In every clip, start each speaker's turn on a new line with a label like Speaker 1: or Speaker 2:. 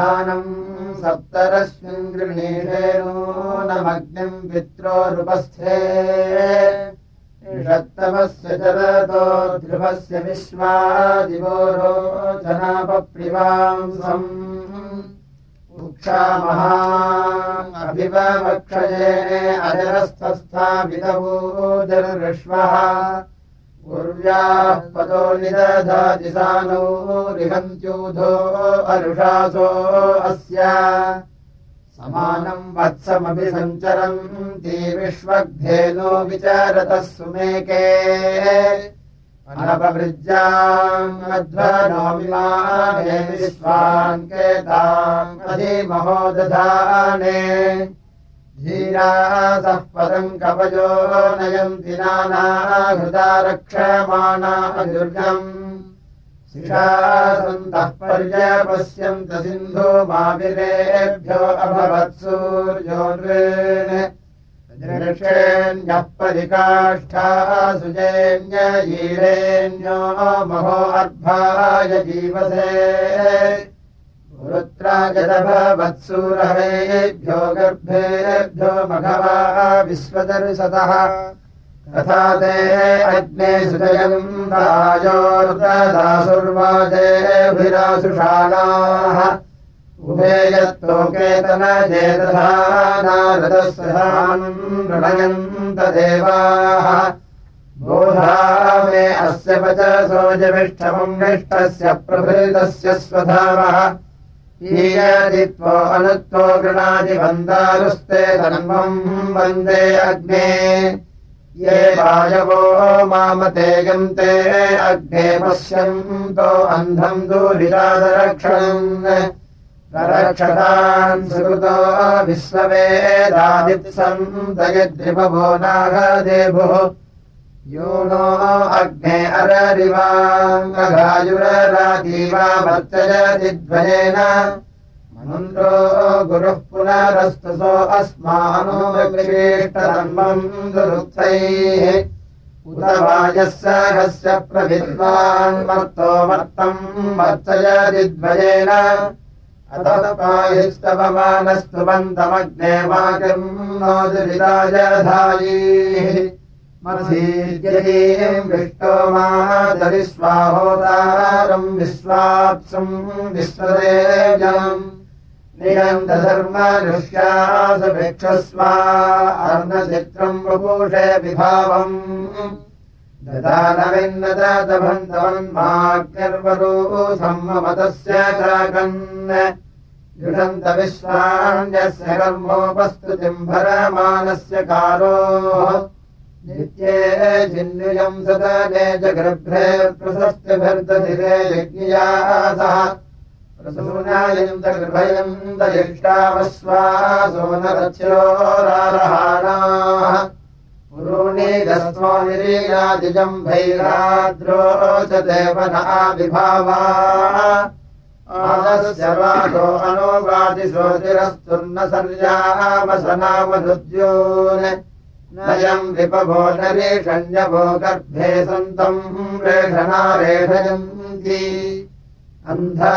Speaker 1: दधानम् सप्तरस्मिन् गृणीषेणोनमग्निम् पित्रोरुपस्थे षत्तमस्य चरतो ध्रुवस्य विश्वादिवो रोचनापप्रिवांसम् उक्षामहा अभिवक्षये अजरस्थस्थापितवोजर्विश्वः उर्व्याः पदो निदधातिसानो रिहन्त्यूधो अरुषासो अस्य। समानम् वत्समपि सञ्चरन्ति विश्वग्धेनो विचारतः सुमेके अनपवृज्यामध्वनोमिमाने विश्वाङ्केताम् अधिमहोदधाने धीरासः पदम् कवयो नयन्ति नानाहृदा रक्षमाणा दुर्गम् शिषासन्तः पर्यपश्यन्त सिन्धो माविरेभ्यो अभवत्सूर्योन्वेणेण्यः परिकाष्ठा सुजेन्ययीरेण्यो महो अर्भाय जीवसे पुरुत्राजदभवत्सूरहेभ्यो गर्भेभ्यो मघवा विश्वदर्शतः। तथा ते अग्ने सुजयम् राजोर्ददासुर्वाजेभिरासुषाणाः उभेयत्तोकेतनजेतधानारदस्वनयन्त देवाः बोधा मे अस्य पचसोजविष्ठमम् निष्ठस्य प्रभृतस्य स्वधावः ईयदित्वो अनुत्वो गृणादिवन्दारुस्ते धर्मम् वन्दे अग्ने। ये वायवो मामते गन्ते अग्ने पश्यन्तो अन्धम् दूरिरादरक्षणम् रक्षतान् सुकृतो विश्ववेदादित्सन्तयद्रिपभो नागदेभुः यो नो अग्ने अररिवाङ्गघायुरराजीवा वर्तयदिद्वयेन मन्त्रो गुरुः पुनरस्तुसो अस्मानो विश्रेष्टधर्मम् दुरुक्तैः उत वायः सहस्य प्रविद्वान् मर्तो मर्तम् वर्तयदिद्वयेन अतपायस्तवमानस्तुवन्तमग्ने वाक्यम् नो दुरिराजधायीः मधीर्यतीम् विष्टो मादरिस्वाहोदारम् विश्वाप्सम् विश्वदेजम् निरन्तधर्मनुष्यासभिक्षस्वा अर्णचित्रम् वपूषे विभावम्। ददानविन्नतभन्तवन्माग्निर्वरूथम् ममतस्य चाकन् युषन्तविश्वान्यस्य कर्मोपस्तुतिम् भरमानस्य कारोः नित्ये चिन्नुयम् सदने च गर्भे प्रशस्तिभिर्दधिरे यज्ञया सह। प्रसूनायन्त गृभयन्त यष्टावश्वासो नरथ्योरारहाणाः पुरूणीदस्मो निरीयादिजम् भैराद्रो च देवना विभावा। आदस्य वादो अनोगादिशोतिरस्तुर्न सर्यामसनामनुद्योन् नयम् विपभो नरेषण्यभो गर्भे सन्तम् रेषणा रेषयन्ति अन्धा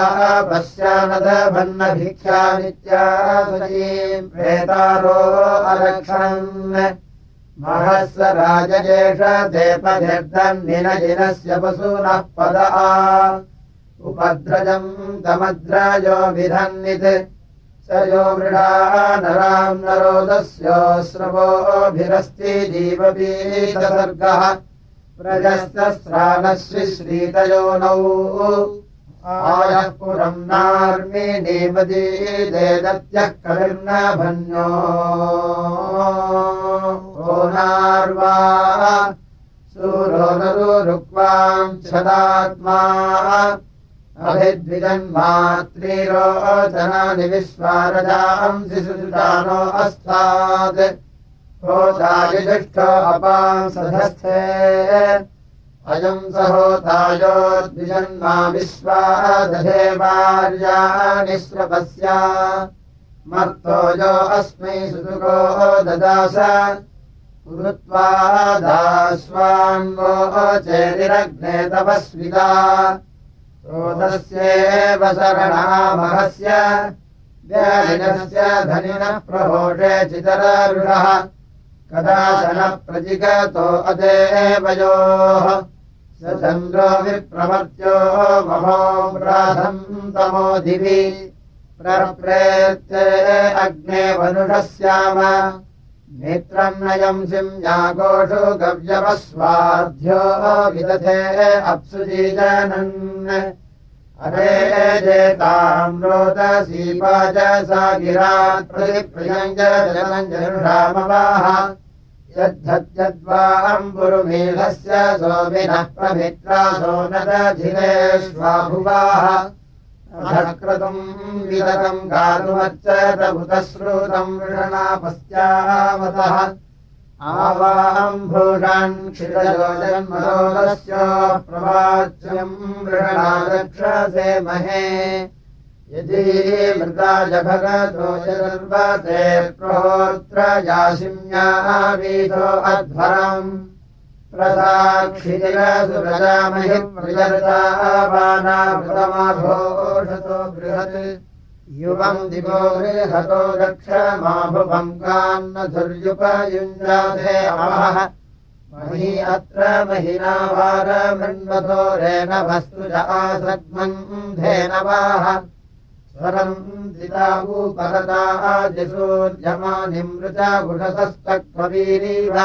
Speaker 1: पश्यानदभन्नभिख्या नित्यासयीम् प्रेतारो अलक्षन् महस्य राजजेष देपनिर्दन्निनजिनस्य पशूनः पद उपद्रजम् तमद्राजो विधन्नित् स यो मृडा नराम् नरोदस्योऽस्रवोभिरस्ति जीवबीजसर्गः प्रजस्तस्रानश्रीतयोनौ आयः पुरम् नार्मिणीमदीदेदत्यः कविर्नभन्यो। ओ नार्वा सूरो नरुक्वाम् छदात्मा अभिद्विजन्मात्रीरोचनानि विश्वारजाम् शिशुजानो अस्तात्। होतायुजुष्टो अपांसधस्थे अयम् स होतायोद्विजन्मा विश्वा दधेवार्याणि श्रपस्या मर्तो यो अस्मै सुदुको ददास। पुरुत्वा दास्वान्वो चेतिरग्ने तपस्विता रोदस्येव शरणामहस्य। व्याधिनस्य धनिनः प्रभोषे चितरारुणः। कदाचनः प्रजिगतो अदेवयोः स चन्द्रो विप्रमर्त्यो महो राधम् दिवि प्रप्रेत्ते अग्ने वनुषस्याम नेत्रम् नयम् सिंयागोषु गव्यवस्वाध्यो विदधे अप्सुजीजनन्। अरे जेताम् रोदसीपा च सा गिरात् प्रतिप्रियम् जनुषामवाह यद्धत्यद्वाम्बुरुमीलस्य सोमिनः प्रमित्रा सोनदधिरे स्वाभुवाः क्रतुम् विदतम् गातुमच्चतभुतश्रुतम् वृषणापस्यावतः। आवाम्भूषान् क्षिरयोजन्मरोदस्य प्रवाच्यम् वृषणादक्षसे महे। यदि मृता जभगतो यदर्वते प्रोत्र यासिम्यावीतो अध्वरम् युवम् दिवो बृहतो दक्षमाभुवम् कान्नधुर्युपयुञ्जाते अमः मही अत्र महिना वारमृण्वतोरेण वस्तु च आसग्मन्धेनवाः स्वरम् दितावूपरतादिसूर्यमानिमृता गुषसस्तक्वीरीव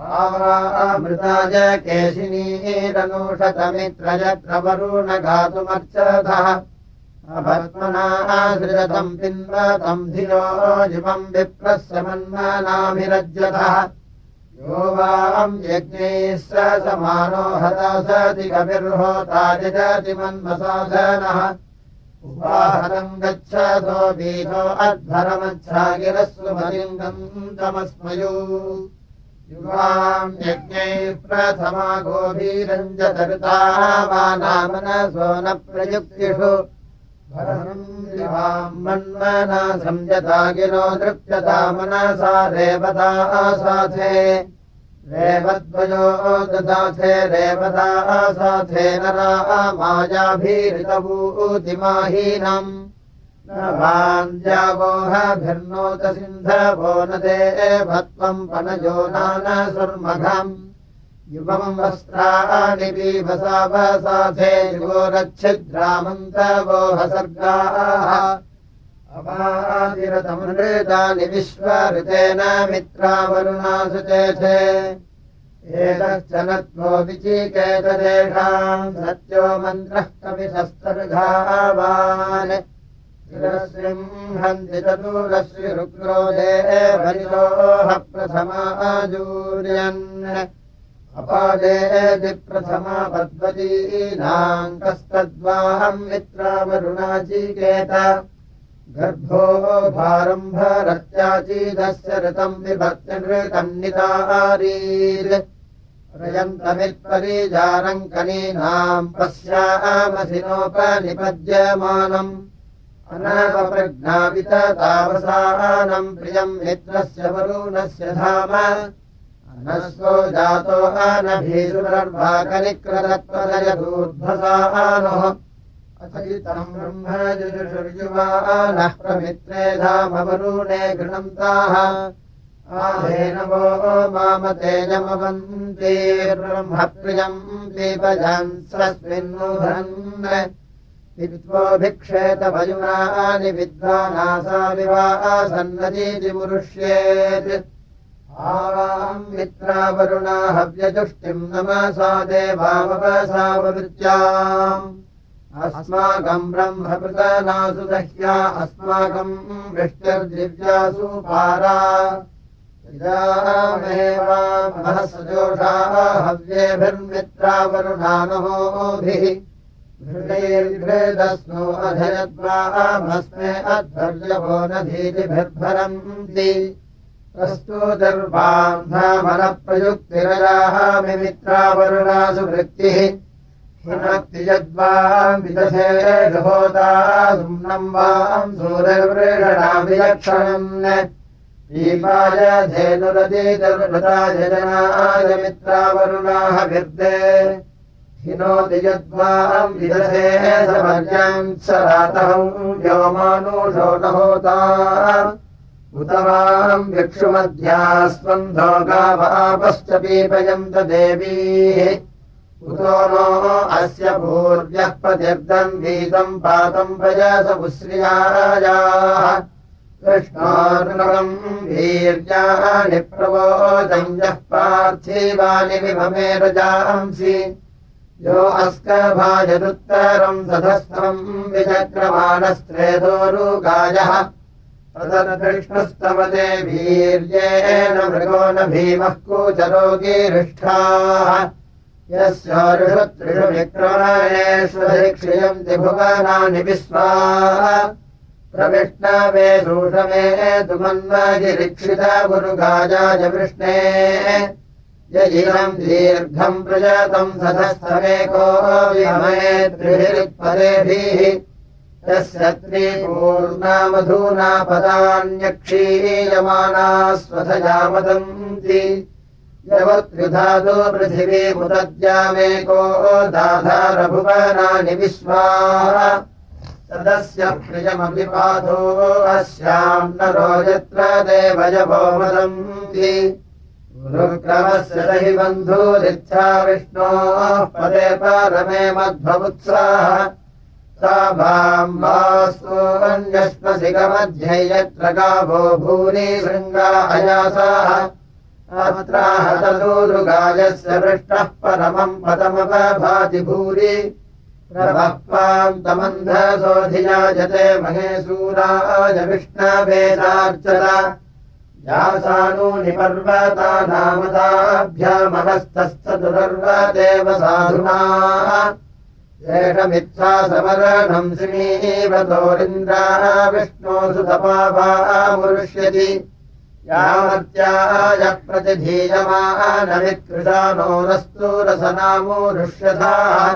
Speaker 1: मृताय केशिनीरनुषतमित्रयत्रवरुण गातुमर्चतः भस्मनासृजतम् पिन्वतम् धियो जिवम् विप्रस्य मन्मनाभिरज्यतः यो वाम् यज्ञैः स समानो हता सति कविर्होता यजति मन्मसाधनः। उपाहनम् गच्छतो अध्वरमच्छागिरस्व मलिङ्गम् तमस्मयो युवाम् यज्ञैः प्रथमा गोभीरञ्जतरुतावानामनसो न प्रयुक्तिषु मन्मना संयता गिरो दृप्यता मनसा रेवता साथे रेवद्वयो ददाथे रेवता साथे नरा मायाभीरितभूतिमाहीनम् वाञ्जावोहभिर्नोत सिन्धवो न देवत्वम् पनजो नानसुर्मघम्। युवम् वस्त्राणि पीवसावसाधे युवोरच्छिद्रामन्तवोहसर्गाः। अपादिरतमृतानि विश्वऋतेन मित्रावरुणासु चेथे एतश्च नत्वो विचिकेतदेषाम् सत्यो मन्त्रः कविशस्तर्घावान् देवरिलोह प्रथमाजूर्यन् अपादेति प्रथमा कस्तद्वाहम् मित्रावरुणाचीकेत गर्भो भारम्भरत्याचीदस्य ऋतम् विभक्तिनृतम् नितारीर् रयन्तमित्परिजारङ्कनीनाम् पश्यामसिनोपनिपद्यमानम् अनवप्रज्ञापिततावसानम् प्रियम् मित्रस्य वरुणस्य धाम। अनस्वो जातो अनभीसुरर्भाकनिक्रदत्वदयदूर्ध्वसानोः अथयितम् ब्रह्मजुषुर्युवानः प्रमित्रे धामवरुणे गृणन्ताः। आधेनवो मामतेजमवन्तीर्ब्रह्मप्रियम् दीपजान् स्वस्मिन्नुभन् विद्वोभिक्षेतपयुनानि विद्वानासा विवासन्नदीति मुरुष्येत्। आवाम् मित्रावरुणा हव्यजुष्टिम् नमसा देवावसावृत्याम् अस्माकम् ब्रह्मपृतनासु दह्या अस्माकम् वृष्टिर्दिव्यासु पारा। महसजोषाः हव्येभिर्मित्रावरुणानहोभिः अधयद्वामस्मे अध्वर्यभो न धीतिभिर्भरन्ति। प्रस्तुतिर्वान्धामनप्रयुक्तिरयाः मिमित्रावरुणासु वृत्तिः। यद्वाम् विदधे होता सुम्नम् वाम् सूर्यवृषणाभिलक्षणम् दीपाय धेनुरदीतर्वृताय जनाय मित्रावरुणाः विर्दे हिनोति यद्वाम् विदधे समर्याम् स रातहम् व्योमानुषो न होता उत वाम् विक्षुमध्यास्पन्धो गावापश्च पीपयन्त देवी। उतो नो अस्य पूर्व्यः प्रतिर्दम् गीतम् पातम् प्रजसपुश्रियायाः कृष्णार्णवम् वीर्याणि प्रवोदम् यः पार्थिवानि विभमे रजांसि यो अस्कभाजदुत्तरम् सधस्थम् विचक्रमाणस्त्रेदोरुगायः तदकृष्णस्तमते वीर्येण मृगो न भीमः कूचरोगीरिष्ठाः यस्योषु त्रिषु विक्रमणेष्वधिक्षयन्ति भुवनानि विश्वा। प्रविष्णवे सूषमे तु मन्मगिरीक्षित गुरुगाजाय वृष्णे यजिरम् दीर्घम् प्रजातम् सधस्थमेको विमये त्रिभिरुत्पदेभिः यस्य त्रिपूर्णामधूना पदान्यक्षीयमाना स्वधया वदन्ति। यवत्युधातु पृथिवीमुदद्यामेको दाधारभुवनानि विश्वा। तदस्य प्रियमपि पादो अस्याम् नरो यत्र देवयवो वदन्ति गुरुक्रमस्य हि बन्धुरिच्छा विष्णोः पदे परमे मध्वमुत्साह। सा भाम्बास्तोन्यश्वसिकमध्ये यत्र गावो भूरि शृङ्गा अयासाः। अत्राहतदूरुगायस्य पृष्टः परमम् पदमपभाति भूरि। प्रभक्पान्तमन्धसोऽधियाजते महेशूराय विष्णवेदार्चना यासानूनि पर्वतानामताभ्यामहस्तश्चतुरर्वदेव साधुना। एषमित्सा समरणम् श्रीवतोरिन्द्रा विष्णो सुतपामुष्यति यावत्याय प्रतिधीयमानवित्कृशानोरस्तु रसनामोरुष्यथाः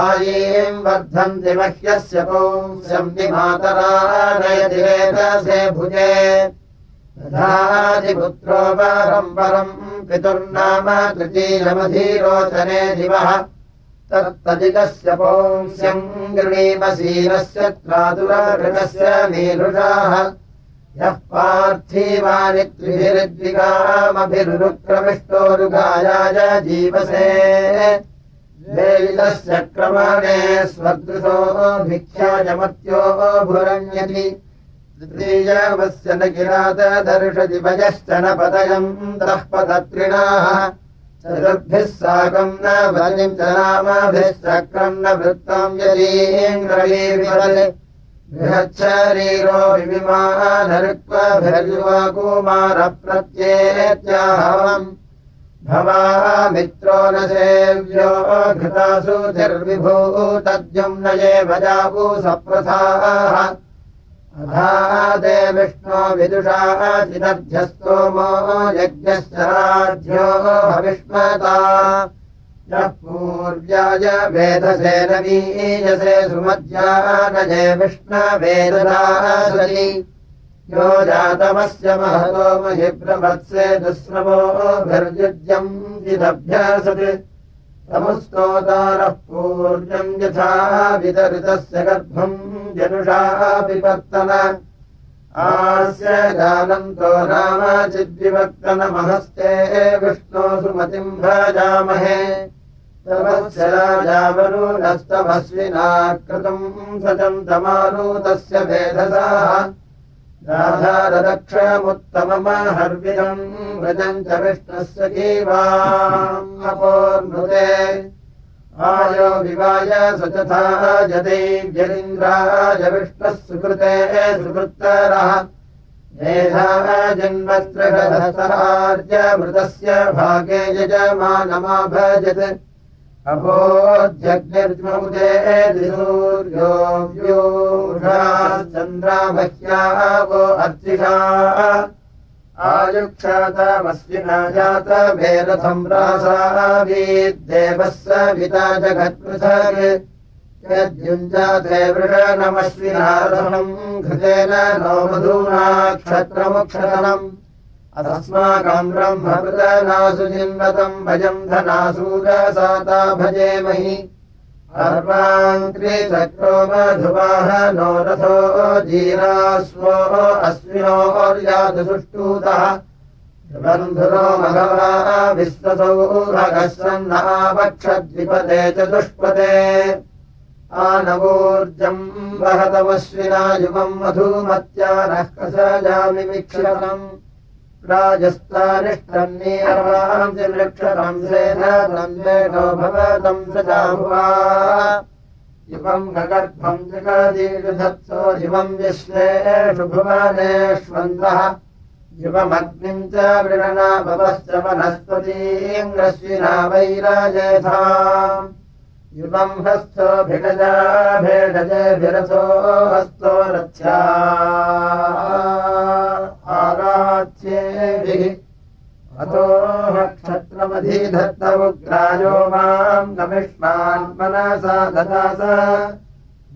Speaker 1: आयीम् वर्धन्ति मह्यस्य पुंस्यम् निमातरा नयति वेदसे भुजे दधातिपुत्रो परम् पितुर्नाम तृतीयमधीरोचने दिवः तत्तदिकस्य पुंस्यम् गृणीमशीलस्य त्रातुरगृणस्य मीरुषाः यः पार्थिवानि त्रिभिरुद्विकामभिरुक्रमिष्टोरुगायाय जीवसे। वेलितस्य क्रमणे स्वदृशो भिक्षायमत्यो भुरण्यति तृतीयवस्य न किरातदर्शति भजश्च न पदयम् तः पदत्रिणाः चतुर्भिः साकम् न बलिम् च नामभिश्चक्रम् न वृत्तम् विमानरुक्वभिर्युवा कुमारप्रत्येत्याहवम् भवा मित्रो न सेव्यो घृतासु निर्विभूतद्युम् न ये भजावु सप्रथाः अधा दे विष्णो विदुषा चिदध्यस्तोमो यज्ञश्च राज्यो यः पूर्व्याय वेदसे नवीयसे सुमध्यानजे विष्णवेददासरि यो जातमस्य महतो महि प्रभत्से दुःश्रवोभिर्युज्यम् चिदभ्यासत् तमुस्तोतारः पूर्णम् यथा वितरितस्य गर्भम् जनुषा पिपत्तन आस्य जानन्तो नाम चिद्विवर्तनमहस्ते विष्णो सुमतिम् भजामहे। तमस्य राजावरुणस्तमस्विना कृतम् सचम् तमारूतस्य भेदसाः राधारदक्षमुत्तममहर्विदम् व्रजम् च विष्णस्य जीवापोर्नुते आयो विवाय सचथा जदैव्यरिन्द्राय विष्णः सुकृते सुकृत्तरः। मेधा जन्मस्त्रगधसहार्य मृतस्य भागे यजमानमाभजत् अभोजग्निर्जमुदे दिसूर्यो व्यूषाश्चन्द्रामह्याः वो अर्चिषा आयुक्षातमस्विना जात रासावीद्देवः स पिता जगत्पृथग् यद्युञ्जाते वृषणमश्विनारथम् घृतेन नो मधूना क्षत्रमुक्षतनम् अस्माकम् ब्रह्मकृतनासु जिन्वतम् भजम् धनासूरसाता भजेमहि अर्वाङ्क्रीचक्रो मधुवाह नो रथो जीरास्वो अस्मिनोर्यातु सुष्टूतः बन्धुरो मघवा विश्वसौभगस्सन्नावक्षद्विपदे च दुष्पदे आनवोर्जम् वहतमश्विना युवम् मधुमत्या नः कसजामिमिक्षरम् सेनो भवतम् सजाभुवा युवम् विश्वेषु भुवनेष्वन्तः युवमग्निम् च वृणनाभवश्च वनस्पतीङ्गश्विना वैराजेथा युवम् हस्तो भिडजा भेडजेभिरथो हस्तो रथ्या आराच्येभिः अतो क्षत्रमधिधत्तमुग्रायो माम् नमिष्मान् मनसा ददास।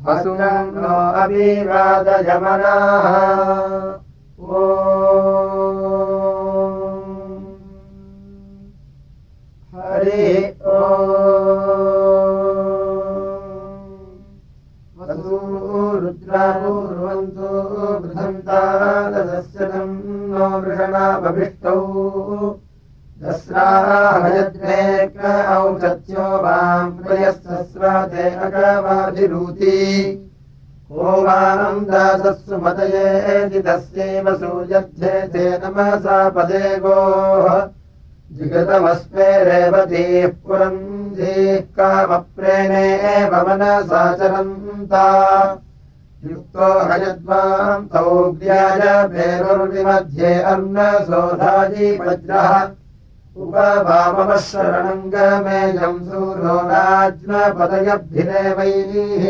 Speaker 1: वसुनम् नो अभिवादयमनाः। ओ। हरि ओ। रुद्रापूर्वन्तु बृहन्तादस्य नो वृषणाभभिष्टौ दस्राहयद्वेक औषत्यो वाम् अगवाभिरूति को वाम् दासस्सु मतयेति तस्यैव सूयध्ये ते नमसा पदे गोः। जिगतमस्मे रेवतीः पुरन्धीः कामप्रेणे मनसाचरन्ता युक्तो हयद्वाम् सौग्र्याय पेरुर्विमध्ये अन्नसोधायि वज्रः उपवामवः शरणम् गमेयम् सूरो राज्ञपदयभिदेवैः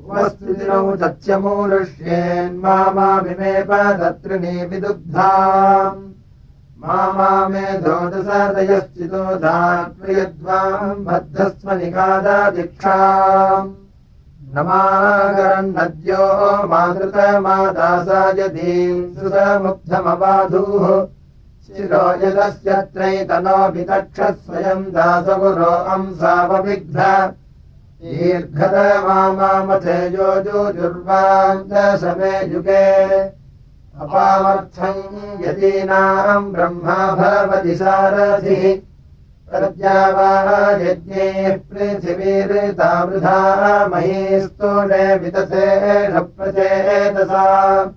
Speaker 1: उपस्थितिनौ तथ्यमूलुष्येन्मामाभिमेव तत्रिणी विदुग्धाम्। मा दोदसदयश्चितो धात्प्रियद्वाम् बद्धस्व निगादादिक्षा नमागरन्नद्यो मातृतमादासायदीम् सुतमुग्धमबाधूः शिरो यदस्यत्रैतनोऽभितक्षः स्वयम् दासगुरो अंसावविग्ध। दीर्घत मामामथेजो जुर्वान्तसमे युगे। अपामर्थम् यतीनाम् ब्रह्मा भवति सारथिः प्रद्यावा यज्ञैः पृथिवीर्ता वृथा महीस्तूणे वितथे प्रचेतसा।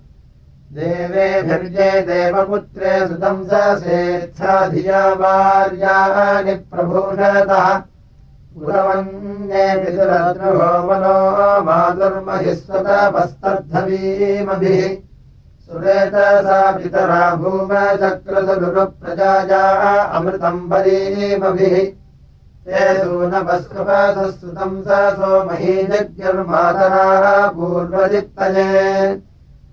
Speaker 1: देवेभिर्जे देवपुत्रे सुतम् सेत्था धिया वार्यानि प्रभूषतः। पुरवन्ये पितुरद्रुहो मनो मातुर्महिस्वतपस्तद्धवीमभिः सुरेतसा पितरा भूमचक्रसुरुप्रजाया अमृतम् बलीमभिः। ते सूनपस्कपासः सुतम् स सोमही जज्ञर्मातरा पूर्वजित्तये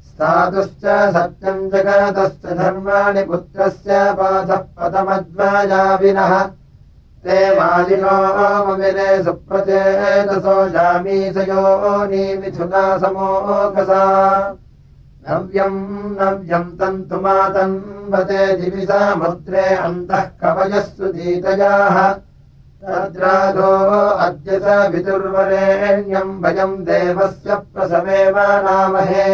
Speaker 1: स्थातुश्च सत्यम् जगतश्च धर्माणि पुत्रस्य पाथः पदमद्वयाविनः ते मालिनो ममिरे सुप्रचेतसो जामीसयो नीमिथुना समोकसा नव्यम् नव्यम् तन्तुमातन्वते दिविसामुद्रे अन्तः कवयस्सु दीतयाः तद्राधो अद्य स विदुर्वरेण्यम् भयम् देवस्य प्रसवेव नामहे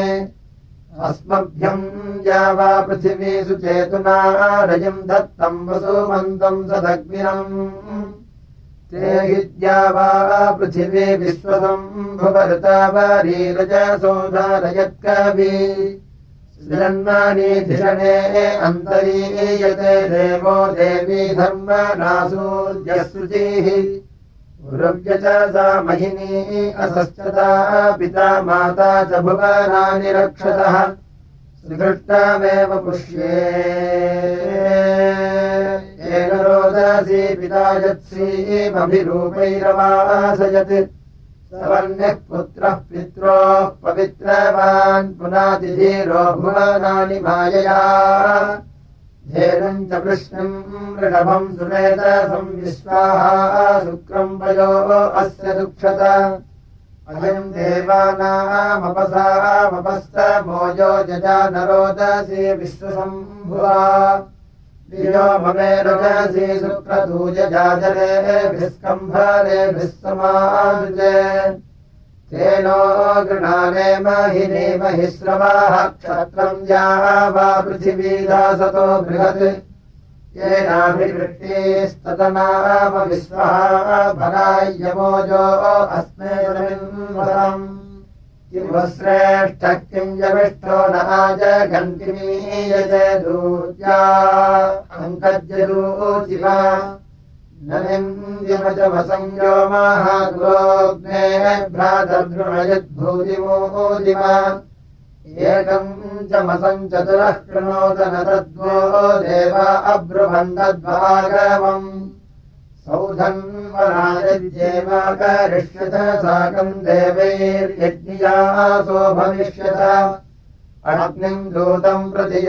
Speaker 1: अस्मभ्यम् या वा पृथिवीषु चेतुना रजम् दत्तम् वसुमन्तम् सदग्निनम् ते हिद्या वा पृथिवी विश्वसम् भुवृतावरीरजसोधारयत्कवि जन्मानि अन्तरीयते देवो देवी धर्मनासूर्यसृजिः गुरव्य च सा महिनी असश्चता पिता माता च भुवनानि रक्षतः। सुदृष्टामेव पुष्ये येन रोदसी पिता यत्सीमभिरूपैरवासयत् सवर्ण्यः पुत्रः पित्रोः पवित्रवान् पुनातिधीरो भुवनानि मायया धेनुम् च कृष्णम् वृषभम् सुमेत संविश्वाः शुक्रम् वयो अस्य दुक्षत अयम् देवानामपसामपस्तमोजो जजानरोदसी विश्वसम्भुवा दियो भवे रजसि सुप्रदूजजाजलेभिस्कम्भरेभिः समाजुजे तेनो गृणाने महिने महि श्रवाः क्षत्रम् वा पृथिवीदासतो बृहत्। येनाभिवृष्टिस्ततनाम विश्वः भरायमोजो अस्मे किं श्रेष्ठ किम् जमिष्ठो न आजघण्टिमीयते दूत्या अङ्कज्यदूचिवा न निन्द्यमजमसंयो महाग्रोग्ने भ्रातर्दृणयद्भूतिमोदिमा एकम् चमसम् चतुरः कृणोदन तद्वो देवा अब्रुवन्दद्वागमम् सौधन्वरायद्येव करिष्यत साकम् देवैर्यज्ञियासो भविष्यत। अग्निम् दूतम् प्रति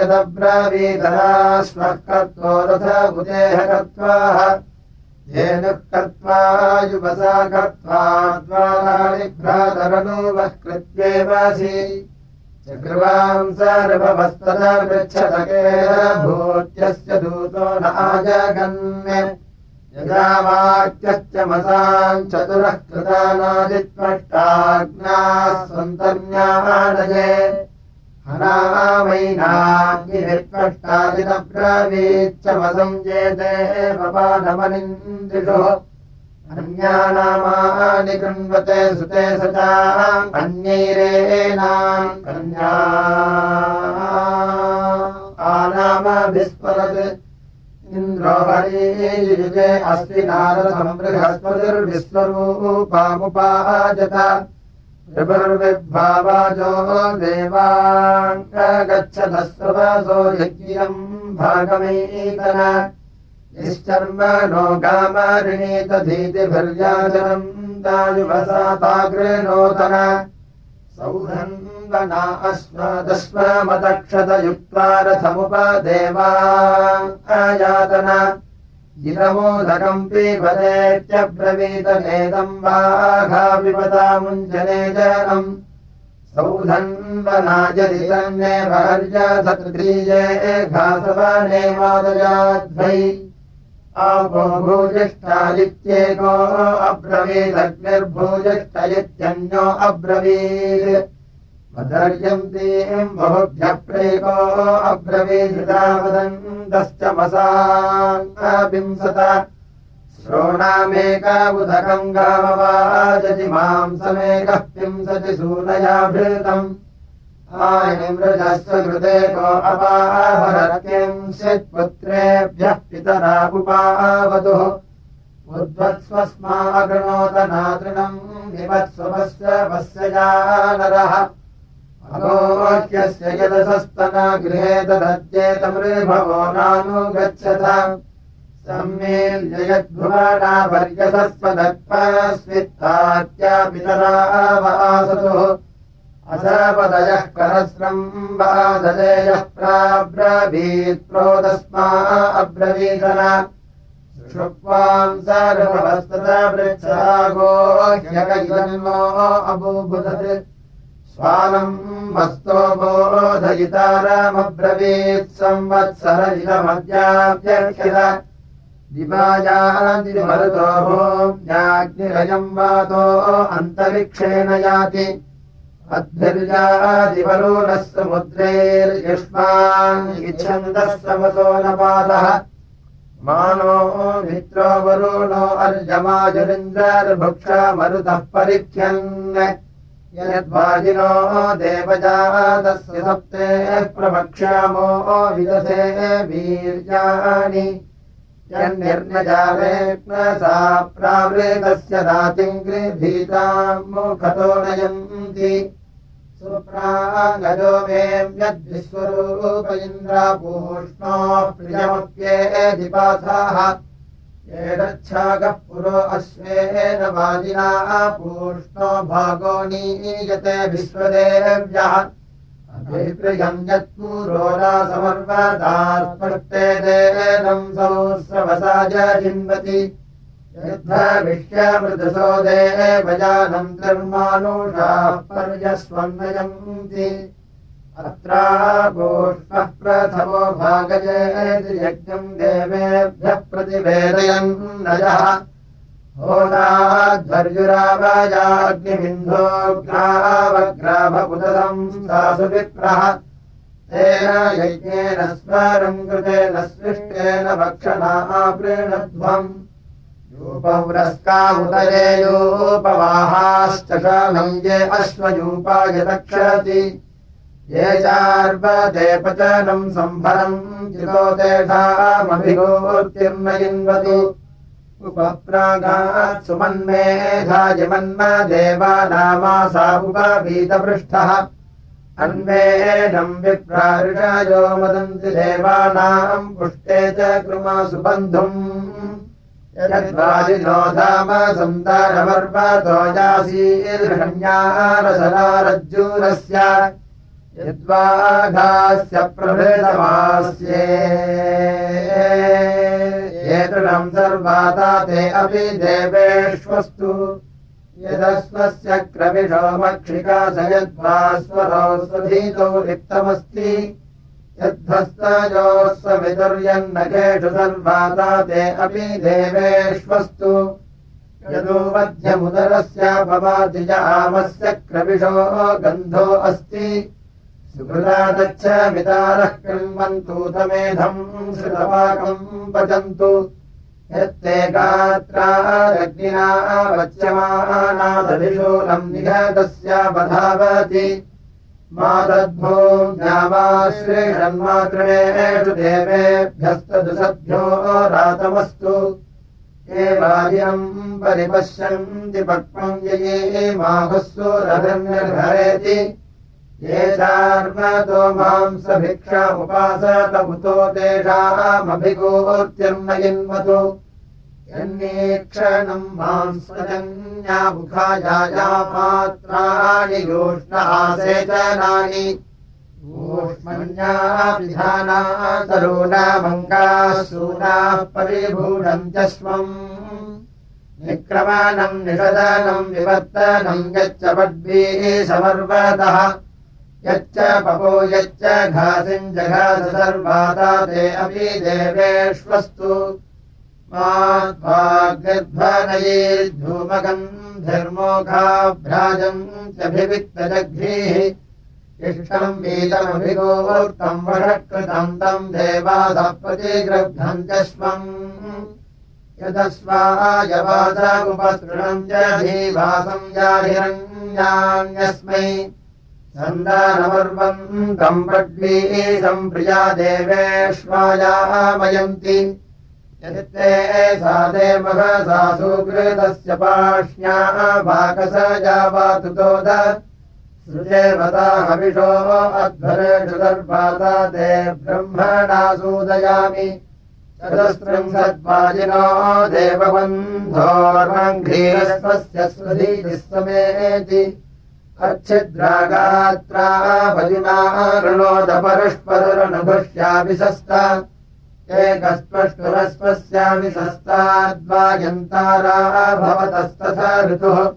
Speaker 1: स्वः कर्त्वो रथ बुदेह कर्त्वाः धेनुः कर्त्वा युवसा कर्त्वा द्वाराणि भ्रातरनुवः कृत्येवासि चकृवाम् सर्ववस्तदा पृच्छतकेन भूत्यस्य दूतो नाजगन्य यदा वाक्यश्च मसाम् चतुरः सन्तर्ण्यानये हनामैनाग्निर्त्वष्टादिनब्रवीच्चमसंजेते पपानमनिन्द्रिषु अन्यानामानि कृण्वते सुते सचा अन्यैरेणाम् कन्या। आनामभिस्फलत् अस्ति नारदम् बृहस्पतिर्विश्वरूपामुपाजत। ऋपुर्विद्भावाजो देवाङ्गच्छदस्वसो यज्ञम् भागमेतन। निश्चर्म नो गामरिणीतधीतिभिर्याचनम् वाघापिपदामुञ्जने जनम्। सौधन्वनायदितन्नेव हर्यसत्रीये घासवने मादयाध्वै आपो भूजिष्ठादित्येको अब्रवीदग्निर्भूजिष्ठ इत्यन्यो अब्रवीत् वदर्यन्तीम् बहुभ्यः प्रेको वदन्तश्च मसाङ्गविंसत श्रोणामेकाबुधकम् गामवाजति मांसमेकः पिंसति सूनयाभृतम् आयनिमृजस्व कृते को अपाहरत्यंसित्पुत्रेभ्यः पितरा उपावतुः उद्वत्स्वस्मागणोतनातृणम् विवत्स्वपस्य पस्य जानरः अगोह्यस्य यदसस्तन गृहे तदद्येतमृभवो नानुगच्छथ सम्मेल्ययद्भुवनापर्यसस्वदत्पस्वित्तात्या पितरा वासतुः असपदयः करस्रम् बाधलेयः प्राब्रवीत्प्रोदस्मा अब्रवीतन सर्ववस्तदा पृच्छागोह्यकजन्मो अबूबुदत् स्वानम् मस्तो बोधयितारमब्रवीत् संवत्सर इदमद्याभ्यर्थित दिवायादिमरुतो भोम्याग्निरयम् वातो अन्तरिक्षेण याति। समसो न पादः मानो मित्रो वरुणो अर्जमाजुरिन्द्रर्भुक्षा मरुतः परिख्यन् यद्वाजिनो देवजातस्य सप्ते प्रभक्ष्यामो विदधे वीर्याणि। यन्निर्नजालेऽसा प्रावृतस्य दातिम् गृभीताम् मुखतो नयन्ति। सुप्रागजो मे यद्विश्वरूप इन्द्रापूष्णो प्रियमप्येधिपाथाः एतच्छाकः पुरो अश्वेन वाजिना पूष्णो भागो नीयते विश्वदेव्यः। अभिप्रियम् यत्पूरोरा समर्वदास्पष्टे देनम् सहस्रवसा जिन्वति यद्भविष्यमृतसो देवजानम् धर्मानुषाः पर्यस्वन्नयन्ति अत्रागोष्मः प्रथमो भागजेति यज्ञम् देवेभ्यः प्रतिवेदयन् नजः। होदाध्वर्युरावाजाग्निबिन्धोग्रावग्राभपुदम् सासु विप्रः तेन यज्ञेन स्वरम् कृतेन सृष्टेन भक्षणाः प्रीणध्वम् यूपव्रस्का उदयेयोपवाहाश्च शालम् ये अश्वयूपाय रक्षति ये चार्वते पचनम् सम्भरम् चितो तेषामभिगोर्तिर्नयिन्वतु उपप्रागात् सुमन्मेधायमन्म देवानामासा उपवीतपृष्ठः अन्वेनम् विप्राऋषयो मदन्ति देवानाम् पुष्टे च कृमासु बन्धुम्। यद्वाजिनो धाम सन्तानमर्वतो यासीर्षण्यारसलारज्जूरस्य यद्वाघास्य प्रभृतमास्ये। एतृणम् सर्वाता ते अपि देवेष्वस्तु। यदस्वस्य क्रमिषो मक्षिका स यद्वास्वरौ स्वधीतौ रिक्तमस्ति। यद्भस्तयोस्वविदुर्यन्नकेषु सर्वाता ते अपि देवेष्वस्तु। यदो मध्यमुदरस्य भवाति च आमस्य क्रमिषो गन्धो अस्ति सुहृदादच्छ वितारः कृण्वन्तु तमेधम् श्रुतपाकम् पचन्तु यत्ते गात्राग्निना वच्यमानादधिशूलम् निघतस्यापधावति मातद्भूम्यावाश्रीषन्मातृणेषु देवेभ्यस्तदुसद्भ्यो रातमस्तु एवादिनम् परिपश्यन्ति पक्वम् यये माहुस्सु रघन्यर्हरेति ये चार्मतो मांसभिक्षामुपासत उतो तेषामभिगोर्त्यर्नयन्वतु यन्नीक्षणम् मांसजन्यामुखाया पात्राणि योष्ण आसेचनानि ऊष्मण्याभिधाना तरूणामङ्गाः सूनाः परिभूढम् च स्वम्। निक्रमणम् निषदनम् विवर्तनम् यच्च पद्भिः समर्वतः यच्च पपो यच्च घासिम् जघास सर्वाता ते अपि देवेष्वस्तु। धर्मोघाभ्राजम् च्यभिवित्तजघ्रीः इष्टम् वीतमभिगोवृत्तम् वषत्कृतम् तम् प्रतिगृह्णम् च स्वम्। यदस्वायवास उपसृणम् च धीवासम् जाहिरण्यान्यस्मै सन्दानमर्वन्तम् पड्वीशम् प्रिया देवेष्वायामयन्ति यदिते सा देवसा सुकृतस्य पाक्ष्या वाकस यावातुतोद सृजेवता हविषो अध्वरेषु दर्भाता ते ब्रह्मणा सूदयामि। चतस्रम् सद्वाजिनो देवबन्धोर्मङ्घ्रीरस्वस्य स्वधीतिः समेति अच्छिद्रागात्रा भजिना ऋणोदपरस्परनुभुष्यापि सस्ता भवतस्तथा ऋतुः।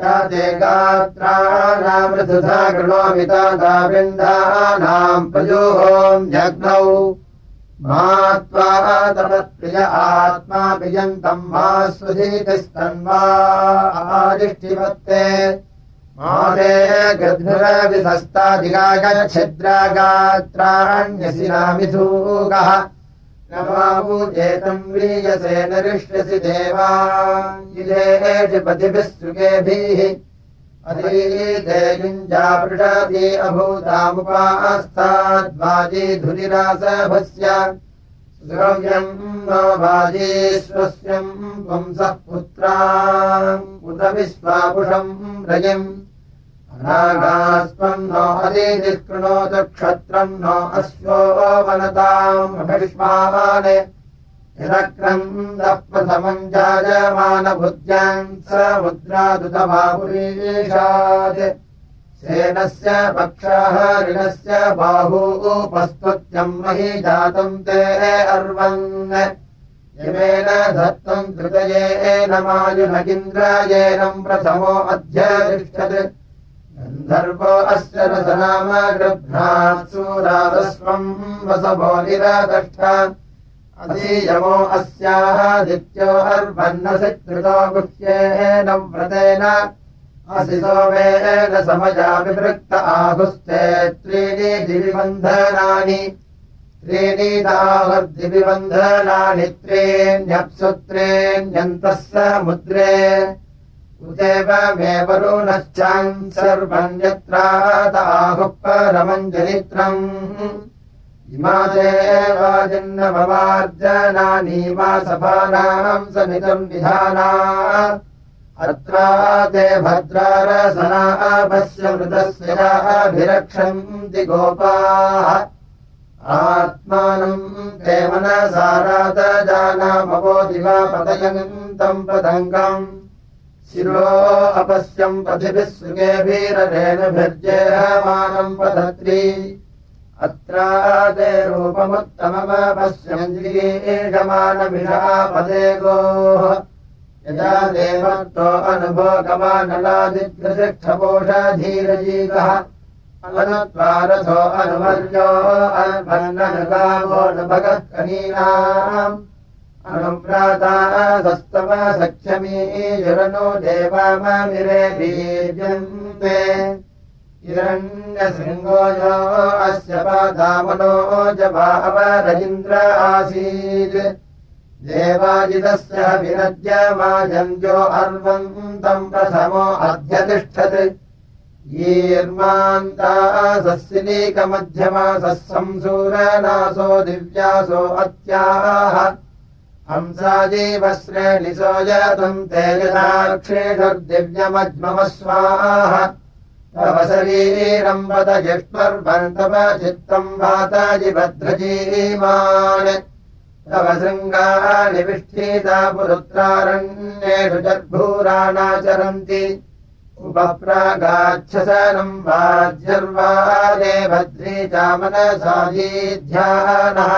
Speaker 1: या ते गात्राणामृथुधा गृणोमितादाविन्दानाम् प्रयोहोम्यग्नौ मा त्वा तमत्प्रिय आत्मा पियन्तम् मा स्वधीतिस्तन्वा आदिष्टिमत्ते मासे गद्भुरविसस्ताधिकागच्छिद्रागात्राण्यसिनामिथूकः न बाबूजेतम् व्रीयसे नरिष्यसि देवा पतिभिः सुखेभिः। अधीते युञ्जापृषादि अभूतामुपास्ताद्वाजी धुरिरासभस्य द्रव्यम् नो वाजी स्वस्यम् पुंसः पुत्रा विश्वापुषम् रयिम् अनागास्त्वम् नो अदीतिष्कृणोत क्षत्रम् नो अश्वो वनताम् अभिष्मान् यदक्रन्दः प्रथमम् जायमानबुद्ध्याम् स मुद्रादुतबाहुरीषात् सेनस्य पक्षः ऋणस्य बाहू उपस्तुत्यम् मही जातम् ते अर्वन्। यमेन धत्तम् कृतयेन मायुनगिन्द्रायेनम् प्रथमो अध्यतिष्ठत् गन्धर्वो अस्य रसनाम गृह्णात्सूरादस्वम् वसवो निरादष्ट। अधीयमो अस्यादित्यो अर्वन्नसि कृतो गुह्येन व्रतेन। असि सोमेन समया विवृत्त आहुस्ते त्रीणि दिविबन्धनानि। त्रीणि तावद्दिविबन्धनानि त्रीण्यप्सुत्रेण्यन्तः समुद्रे उदेवमेवरुणश्चान् सर्वम् यत्रादाहुः परमञ्जनित्रम् इमा देवाजिन्नमवार्जनानि वा सभानाम् समितम् विधाना अत्रा ते भद्रारसना पश्य मृतस्य अभिरक्षन्ति गोपाः। आत्मानम् ते मनसारात जानामवो दिवा पतयन्तम् पतङ्गम् शिरो अपश्यम् पथिभिः सुगेभिररेणभिर्जेहमानम् पतत्री अत्रा ते रूपमुत्तममपश्यञ्जीषमानमिषापदे गोः। यदा अनत्वारथो अनुवर्यो अन्वन्ननुगावो न भगः कनीनाम् अनुव्राता सस्तव सख्यमीयुरनो देवाममिरे बीजन्ते हिरण्यशृङ्गो यो अस्य पादामनो जवावरजिन्द्र आसीत्। देवाजितस्य विनद्यमाजन्यो अर्वन्तम् प्रथमो अध्यतिष्ठत्। यीर्मान्ता सस्यलीकमध्यमासः संसूरनासो दिव्यासो अत्याः तव शरीरम् वद जिष्मर्वन्तव चित्तम् वाताजिभद्रजीमान् तव शृङ्गानि विष्ठीता पुरुत्रारण्येषु जर्भूराणाचरन्ति। उपप्रागाच्छसनम् वाज्यर्वादे भद्री चामनसादीध्यानः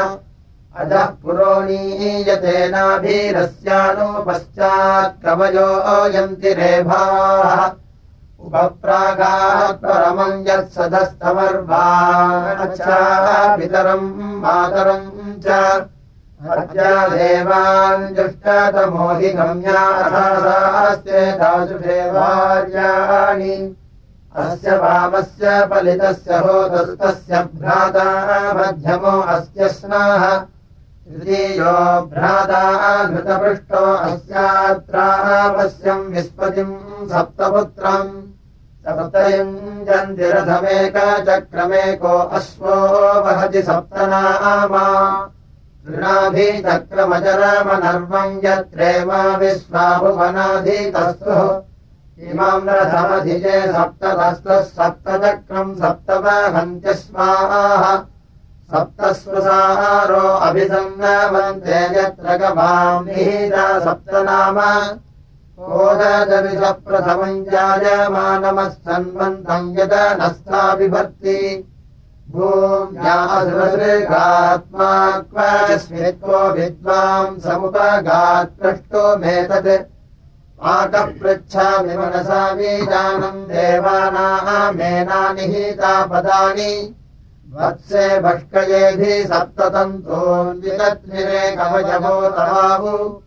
Speaker 1: अजः पुरोणीयतेनाभीरस्यानुपश्चात्कवयो यन्ति रेभाः। उपप्रागात् परमम् यत्सदस्तमर्वा पितरम् मातरम् च। देवान् दुष्टतमोहि गम्यास्ते तादृशेवार्याणि अस्य वामस्य पलितस्य होतस्तस्य भ्राता मध्यमो अस्य तृतीयो भ्राता घृतपृष्टो अस्यात्रापस्यम् विस्पतिम् सप्तपुत्रम् सप्तयुञ्जन्तिरथमेकचक्रमेको अश्वो वहति सप्तनामा। ऋणाभिचक्रमचरमनर्वम् यत्रेमा विश्वाभुवनाधीतस्तुः। इमाम् रथमधिजे सप्ततस्तः सप्तचक्रम् सप्तवहन्त्यस्माः सप्तस्वसाहारो अभिसन्नवन्ते यत्र गवाम् निहीता सप्तनाम। कोदजविषप्रथमम् जायमानमस्सन्वन्तम् यद नस्ताभिभर्ति। भूम्यासुरसृगात्मा क्वस्मित्वो विद्वाम् समुपगात्प्रष्टो मेतत्। पाकपृच्छामि मनसा बीजानम् देवानामेनानिहिता पदानि वत्से भष्कयेभिः सप्ततन्तोन्वितत्मिरे कवचभो तवाहु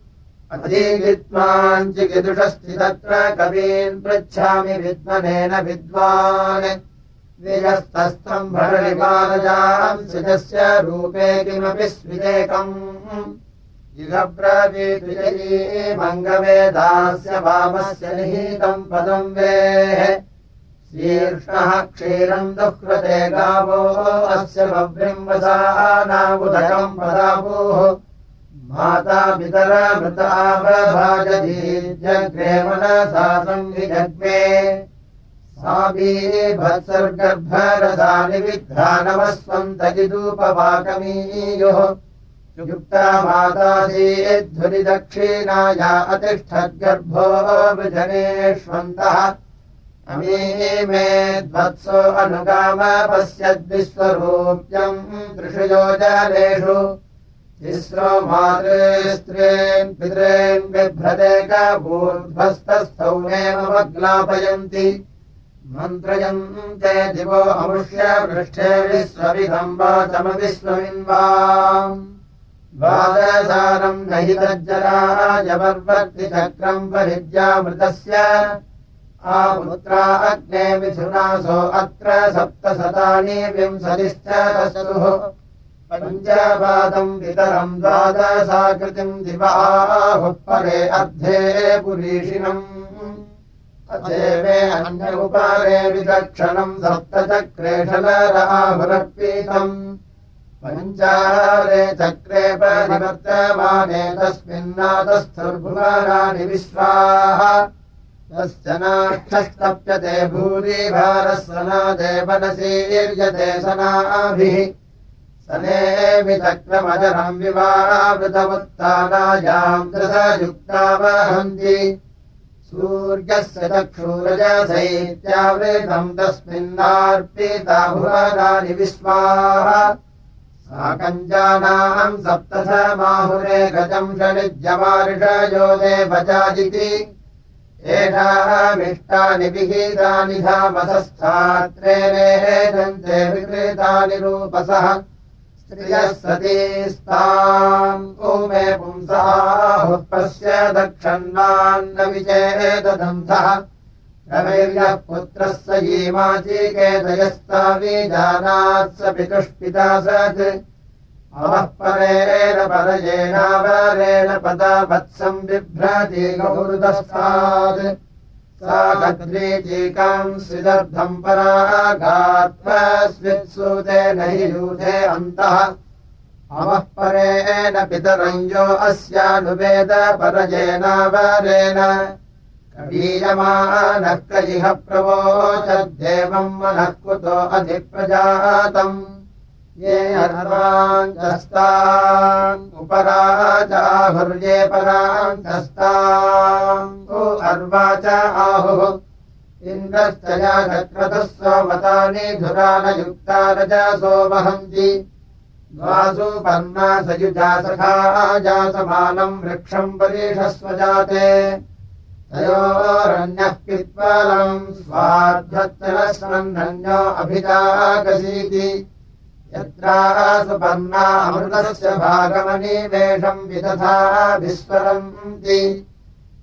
Speaker 1: अधीविद्वाञ्चिकिदुषस्ति तत्र कवीन् पृच्छामि विद्मनेन विद्वान्। रूपे किमपि स्विदेकम्। इदब्रवीद्विजयी मङ्गवेदास्य वामस्य निहितम् पदम् वेः शीर्ष्णः क्षीरम् दुःखते गावो अस्य बभ्रिम्बसानामुदकम् पदाभूः माता पितरमृतावभाजदीर्जग्रे मनसा सङ्गिजग्मे भत्सर्गर्भरसानि विद्धानवस्वन्तजिदूपवाकमीयोः युक्ता मातासीध्वनिदक्षिणाया अतिष्ठद्गर्भो विजनेष्वन्तः अमी मे द्वत्सो अनुगाम पश्यद्विश्वरूप्यम् त्रिषु योजनेषु तिस्रो मातृस्त्रीन् पितॄन् बिभ्रदेकभूर्ध्वस्तस्थौमेवग्लापयन्ति मन्त्रयन्ते दिवो अमुष्य पृष्ठे द्वादशारम् न हि तज्जराजवर्वर्तिचक्रम् परिज्यामृतस्य आपुत्रा अग्ने मिथुनासो अत्र सप्तशतानि विंशतिश्च दशुः पञ्चपादम् पितरम् द्वादशाकृतिम् दिवाहुः परे अर्धे पुरीषिणम्। अथेवे अन्य उपरे विदक्षणम् सप्तचक्रेशलराहुरर्पीतम् पञ्चारे चक्रे परिवर्तमाने तस्मिन्नातस्थुर्भुवनानि विश्वाः तस्य नाक्षस्तप्यते भूरिभारस्वनादेवनसीर्यते सनाभिः। सनेमिचक्रमजरम् विवावृतमुत्तानायाम् दृशयुक्ता वहन्ति सूर्यस्य चक्षूरजसैत्यावृतम् तस्मिन्नार्पिता भुवनानि विश्वाः। सा कञ्जानाम् सप्तथ माहुरे गजम् षडिज्यमार्षयो देवजादिति एषामिष्टानि विहितानि धामसस्थात्रेणे दन्ते विकृतानि रूपसः। स्त्रियः सतीस्ताम् ओमे पुंसाहुपस्य दक्षन्नान्न विचेदधन्धः रवैर्यः पुत्रः स ईमाचिकेतयस्तावीजानात् स पितुष्पिता सत् परेण परयेणावरेण पदावत्सम् बिभ्रति गौरुदस्तात् सा कद्रीचीकाम् स्विदर्धम् परागात्मस्वित्सूते न हि यूथे अन्तः। अवः परेण पितरञ्जो अस्यानुवेद परजेनावरेण वीयमानः कजिह प्रवोचद्देवम् मनः कुतो अधिप्रजातम् ये अर्वाञ्चस्ताम् उपराजाहुर्ये पराञ्चस्ताम् अर्वा च आहुः। इन्द्रश्चया चक्रतः स्वमतानि धुरानयुक्ता रजसो वहन्ति द्वासु पर्णा सयुजा सखा जासमानम् वृक्षम् परीषस्व जाते। तयोरन्यः पित्वलम् स्वार्थत्तरस्वन्नन्यो अभिजागसीति यत्रासुपर्णा अमृतस्य भागमनिवेशम् विदधा विस्वरन्ति।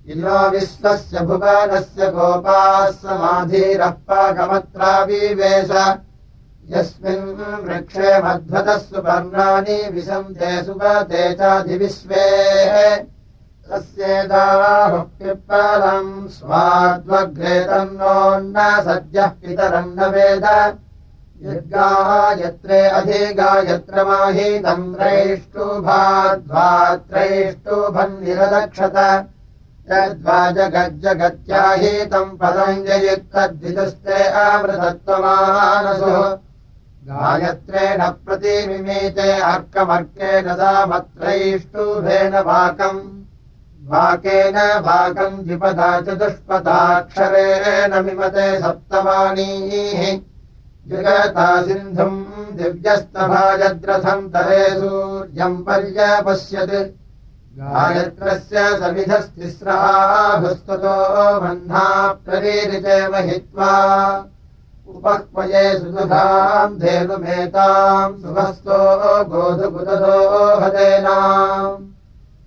Speaker 1: इनो विश्वस्य भुवनस्य गोपाः समाधिरः पाकमत्राविवेश यस्मिन् वृक्षे मध्वतः सुपर्णानि विशन्ते सुपते चाधिविश्वे। तस्येदाहुक्तिपरम् स्वाद्वग्रे तन्नोन्न सद्यः न वेद यद्गायत्रे अधिगायत्र माहीतम् त्रैष्टुभाद्वात्रैष्टुभन्निरदक्षत यद्वाजगज्जगत्याहीतम् पदम् जयुक्तद्विदुस्ते अमृतत्वमानसुः गायत्रेण प्रतिमिमीते अर्कमर्केण सामत्रैष्टुभेन वाकम् वाकेन वाकम् द्विपदा चतुष्पदाक्षरेण मिमते सप्तवाणीः जगता सिन्धुम् दिव्यस्तभाजद्रथम् तरे सूर्यम् पर्यपश्यत्। गायत्रस्य सविधस्तिस्राभुस्ततो बह्ना प्रेरिते महित्वा उपक्वये सुदुधाम् धेनुमेताम् सुभस्तो गोधुकुततो हतेनाम्।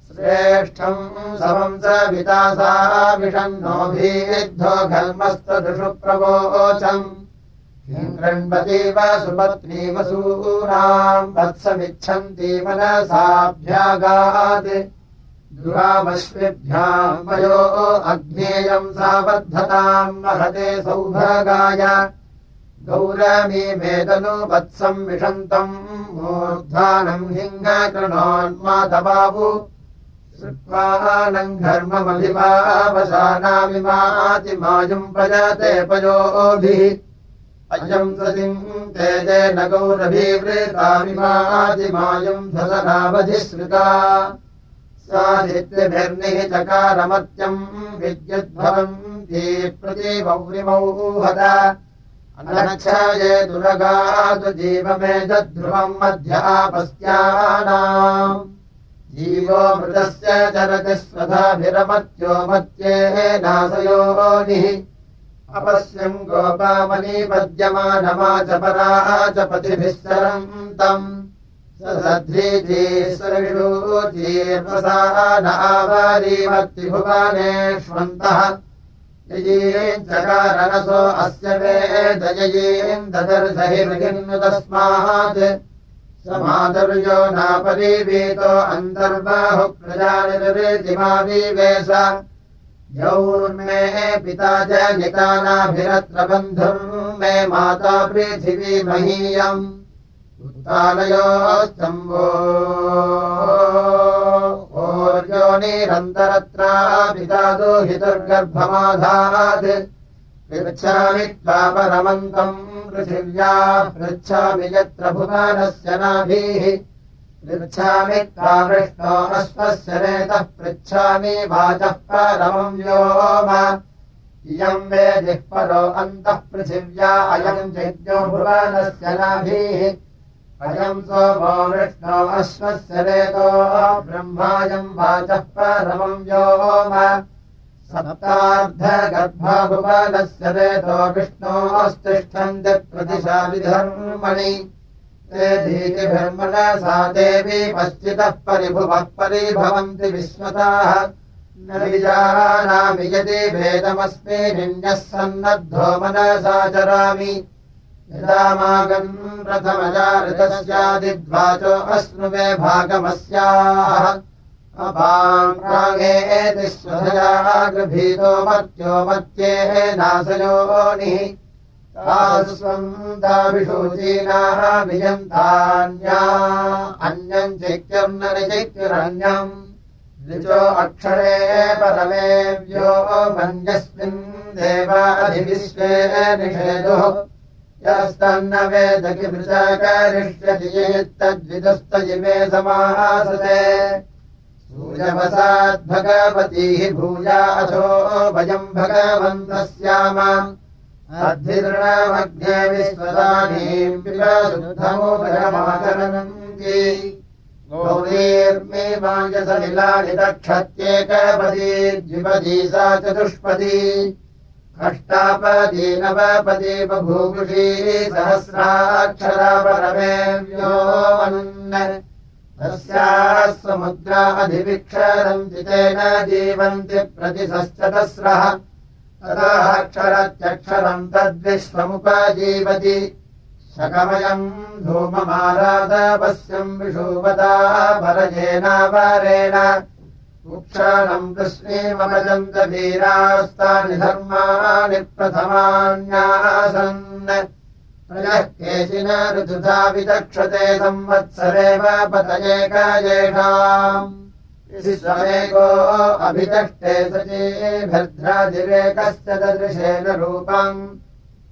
Speaker 1: श्रेष्ठम् समम् स वितासा विषन्नोभिद्धो घर्मस्तदृषु प्रवोचम् इन्द्रण्वतीव सुपत्नीव सूनाम् वत्समिच्छन्ति मनसाभ्यागात्। दुरामश्विभ्याम् वयो अग्नेयम् सावर्धताम् महते सौभागाय। गौरमी वेदनु वत्सम् विषन्तम् मूर्ध्वानम् हिङ्गकृणोन्मातबाबु श्रुत्वानम् घर्ममभिमावसानामिमातिमायुम् पजते पयोभिः अयम् सतिम् तेजेन गौरभीवृतामिमातिमायुम् धसनावधिश्रुता साधित्यभिर्निः चकारमत्यम् विद्युद्भवन्ती प्रतिमौरिमौहत अनक्षये दुरगातु जीवमे ध्रुवम् मध्यापस्यानाम्। जीवो मृतस्य चरति स्वधाभिरमत्यो मत्येनाशयोनिः अपश्यम् गोपामनीपद्यमानमा च परा च पथिभिः सरन्तम् सध्रीजीश्वरीरूजीर्वसा न आवारीमत्तिभुवानेष्वन्तः। ययीम् चकारणसो अस्य वेदययीम् ददर्शहिर्गिन्नु तस्मात् नापरीवीतो अन्तर्बाहु प्रजानिर्जिमावीवेश यौर्मे पिता च नितानाभिरत्र बन्धुम् मे माता पृथिवी महीयम् उत्तालयोस्तम्बो ओर्योनिरन्तरत्रा पिता दुहितुर्गर्भमाधात् पृच्छामि त्वा परमन्तम् पृथिव्या पृच्छामि यत्र भुवनस्य नाभिः पृच्छामि कृष्णो अश्वस्य नेतः पृच्छामि वाचः परमम् व्योम। इयम् वेदिः परो अन्तः पृथिव्या अयम् यज्ञो भुवनस्य नाभिः। अयम् सोमो विष्णो अश्वस्य रेतो ब्रह्मायम् वाचः परमम् व्योम। सप्तार्धगर्भाभुवनस्य रेतो विष्णोस्तिष्ठन्ति प्रतिशाविधर्मणि ते धीतिभिर्मण सा देवी पश्चितः परिभुवः परिभवन्ति विश्वताः न विजानामि यदि भेदमस्मिन्यः सन्नद्धो मनसा चरामि। यदामागम् प्रथमजा ऋतस्यादिद्वाचो अश्नुवे भागमस्याः। अपाङ्गेति स्वधया गृभीतो मत्यो तासुस्वन्दाभिषूचीनाः विजन्तान्या। अन्यम् चिक्यर्नरिचिक्युरन्यम् ऋचो अक्षरे परमेव्यो मन्यस्मिन् देवाधिविश्वे निषेदुः यस्तन्न वेदकिमृचा करिष्यति इमे समासते सूर्यवसाद्भगवतीः भूया अथो भजम् भगवन्तः स्याम दक्षत्येकपदी द्विपदी सा चतुष्पदी। अष्टापदी नवपदी बभूभुषी सहस्राक्षरा परमे व्योमन् तस्याः समुद्रा अधिविक्षरन्ति तेन जीवन्ति प्रतिशश्चतस्रः ततः अक्षरत्यक्षरम् तद्विश्वमुपजीवति। शकमयम् धूममारादपश्यम् विषूवता परजेनावरेण उक्षाणम् कृष्णीमभजन्त वीरास्तानि धर्माणि प्रथमान्यासन्। प्रजः केचिन ऋतुधा विदक्षते संवत्सरेव पतये कायेषाम् विश्वमेको अभिदष्टे सचेभर्ध्रादिरेकस्य ददृशेन रूपम्।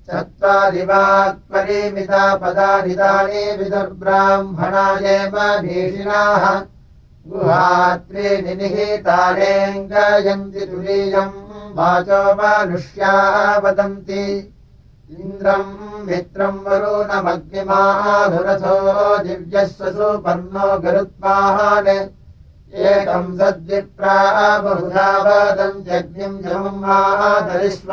Speaker 1: चत्वारिवात्परिमिता पदानितानि विदुर्ब्राह्मणायेव भीषिणाः। गुहात्रीनि निहितानेऽङ्गयन्ति तुरीयम् वाचो मानुष्या वदन्ति। इन्द्रम् मित्रम् वरुणमग्निमाधुरथो दिव्यः सुपर्णो गरुत्वान् एकम् सद्विप्रा बहुधा वदन्त्यग्निम् जमम् मादरिष्वानमाहुः